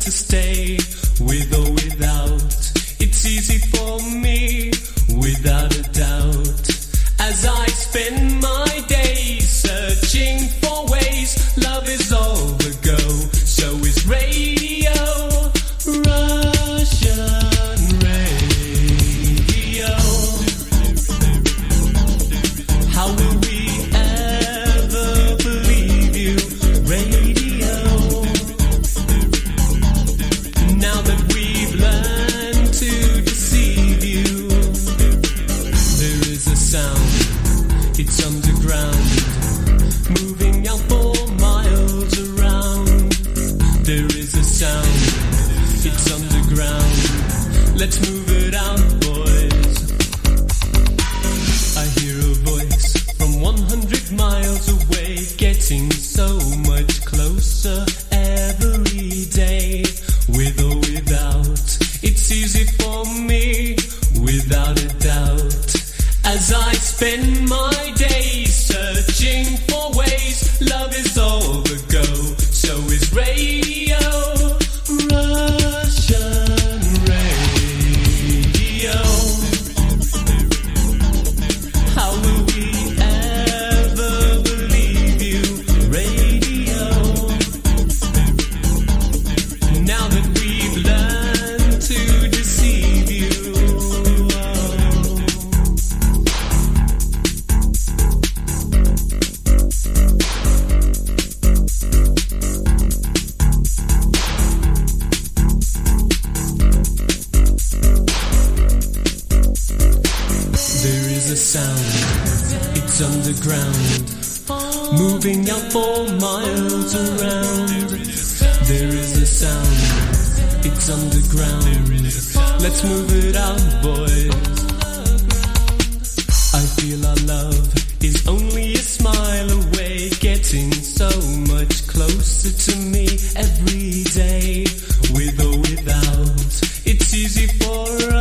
to stay with or without. It's easy for me, without a doubt, as I spend my Let's move it out, boys. I hear a voice from 100 miles away, getting so much closer every day. With or without, it's easy for me, without a doubt. As I spend my There is a sound, it's underground, moving out for miles around. There is a sound, it's underground. Let's move it out, boys. I feel our love is only a smile away, getting so much closer to me every day. With or without, it's easy for us,